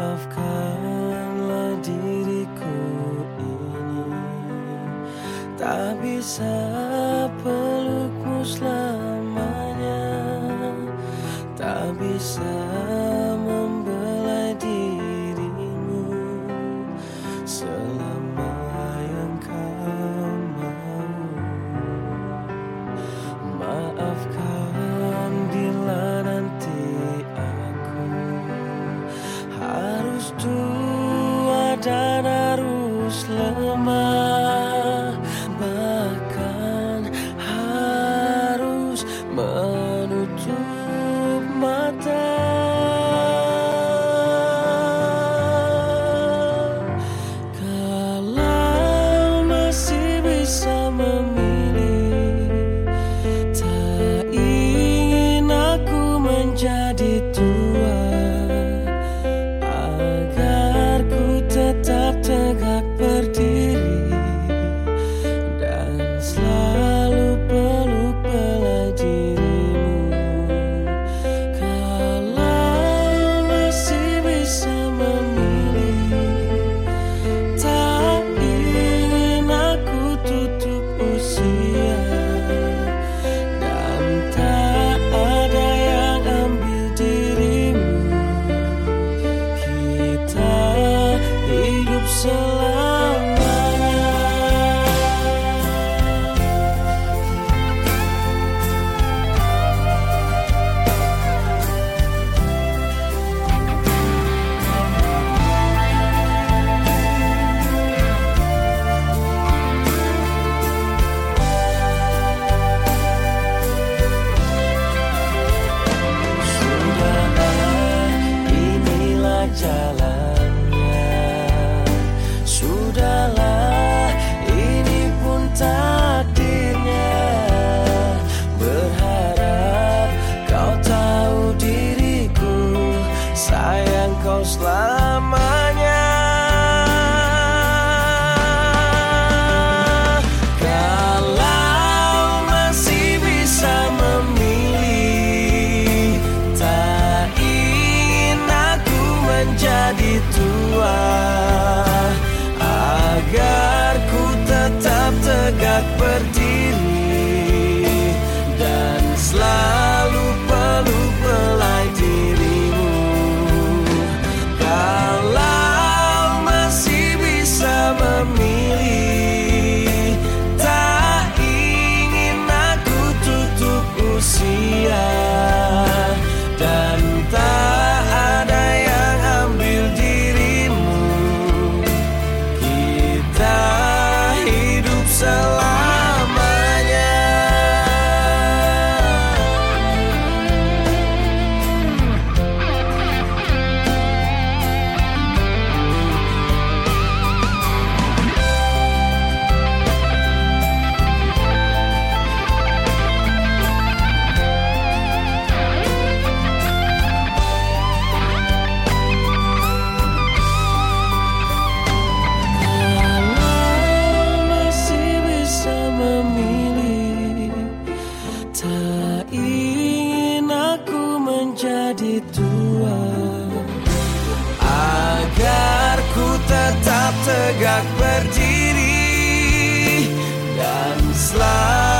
Maafkanlah diriku ini. Tak bisa pelukmu selamanya. Tak bisa The. kau selamat agar ku tetap tegak berdiri dan selalu